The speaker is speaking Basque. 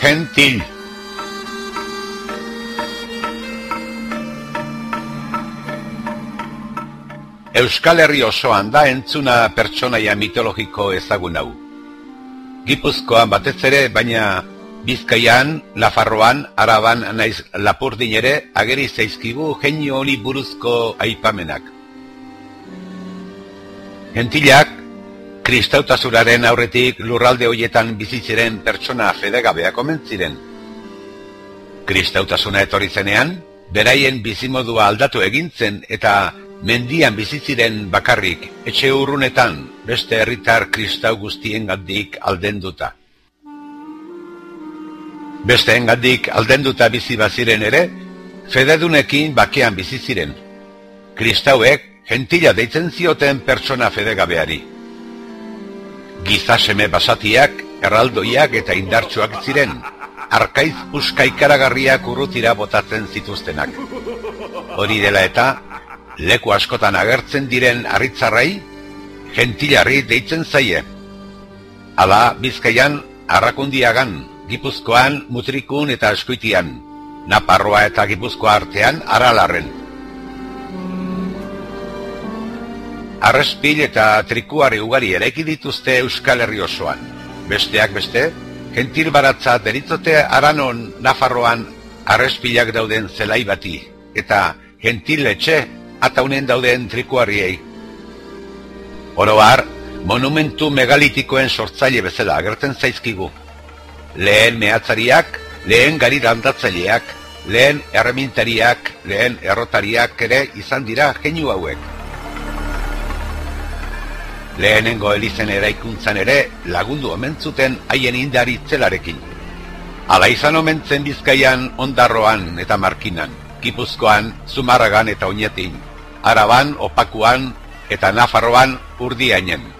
Gentil Euskal Herri osoan da entzuna pertsonaia mitologiko ezagun hau. Gipuzkoan batez ere, baina Bizkaian, Lafarroan, Araban, naiz Lapurdin ere, ageri zaizkigu genio honi buruzko aipamenak. Gentilak, kristautasuraren aurretik lurralde hoietan biziziren pertsona fedegabeak omentziren. Kristautasuna etorri zenean, beraien bizimodua aldatu egintzen eta mendian biziziren bakarrik etxe urrunetan beste herritar kristau guztien gandik aldenduta. Beste engandik aldenduta bizi baziren ere, fededunekin bakean bizi ziren. Kristauek gentila deitzen zioten pertsona fedegabeari gizaseme basatiak, erraldoiak eta indartsuak ziren, arkaiz puskaikaragarriak urrutira botatzen zituztenak. Hori dela eta, leku askotan agertzen diren harritzarrai, gentilarri deitzen zaie. Hala, bizkaian, arrakundiagan, gipuzkoan, mutrikun eta eskuitian, naparroa eta gipuzkoa artean, aralarren. arrespil eta trikuari ugari eraiki dituzte Euskal Herri osoan. Besteak beste, gentil baratza deritzote aranon Nafarroan arrespilak dauden zelai bati, eta gentil etxe ataunen dauden trikuariei. Oroar, monumentu megalitikoen sortzaile bezala agertzen zaizkigu. Lehen mehatzariak, lehen gari dandatzaileak, lehen erremintariak, lehen errotariak ere izan dira geniu hauek lehenengo elizen eraikuntzan ere lagundu omentzuten haien indari zelarekin. Ala izan omentzen bizkaian ondarroan eta markinan, kipuzkoan, zumarragan eta oinetin, araban, opakuan eta nafarroan urdiainen.